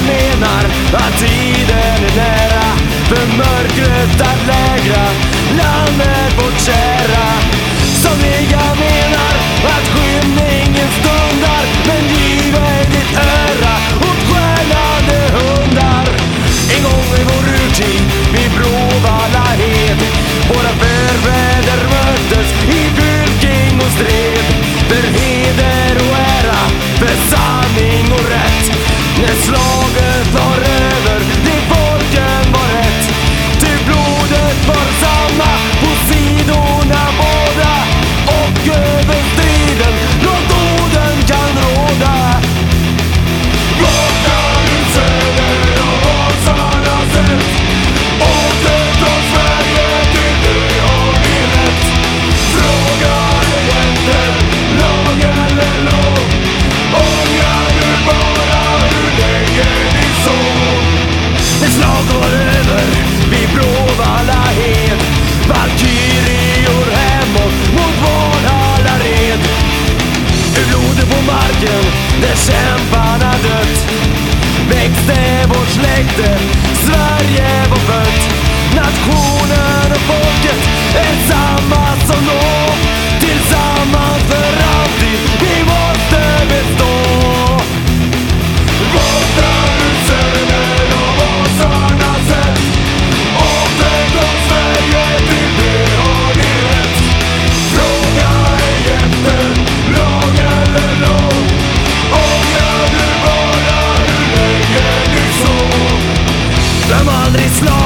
Jag menar att tiden är nära. För mörkret att lägra. Landet slag går över vid Bråvallahed. Valkyrior hemåt mot Valhalla red. Ur blodet på marken där kämparna dött växte vårt släkte, Sverige var fött. Nationen this long